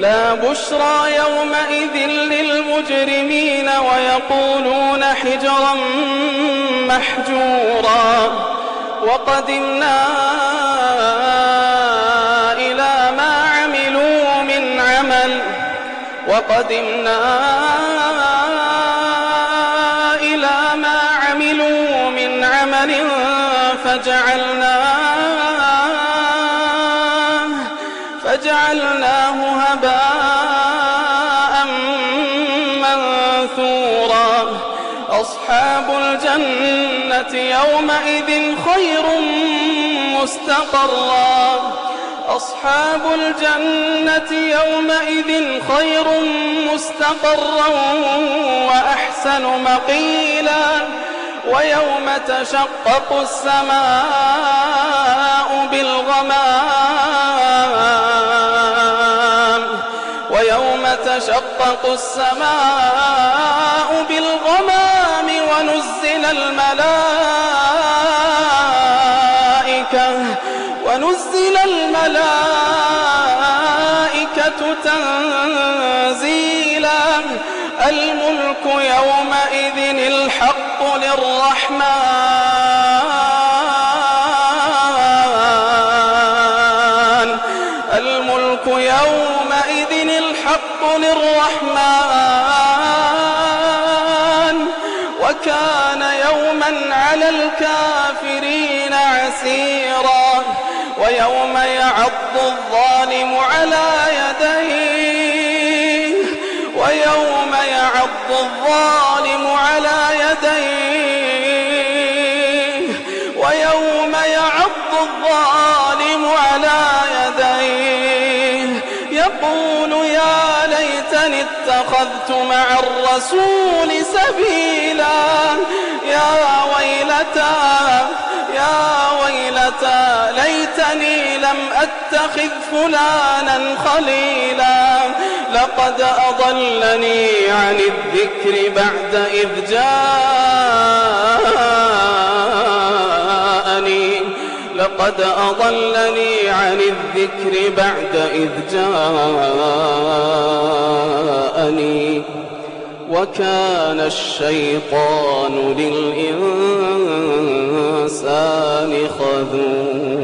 لا بشرى يومئذ للمجرمين ويقولون حجرا محجورا. وقدمنا إلى ما عملوا من عمل. وقدمنا إلى ما عملوا من عمل فجعلناه منثورا أصحاب الجنة يومئذ خير مستقرا. أصحاب الجنة يومئذ خير مستقرا وأحسن مقيلا. ويوم تشقق السماء بالغمام. ويوم تشقق السماء بالغمام ونزل الملائكة ونزل الملائكة تنزيلا. الملك يومئذ الحق للرحمن. الملك يومئذ الحق للرحمن وكان يوما على الكافرين عسيرا ويوم يعض الظالم على يديه ويوم يعض الظالم على يديه اتخذت مع الرسول سبيلا. يا ويلتى يا ويلتى ليتني لم أتخذ فلانا خليلا. لقد أضلني عن الذكر بعد إذ جاءني. لقد أضلني عن الذكر بعد إذ جاءني. وكان الشيطان للإنسان خذولا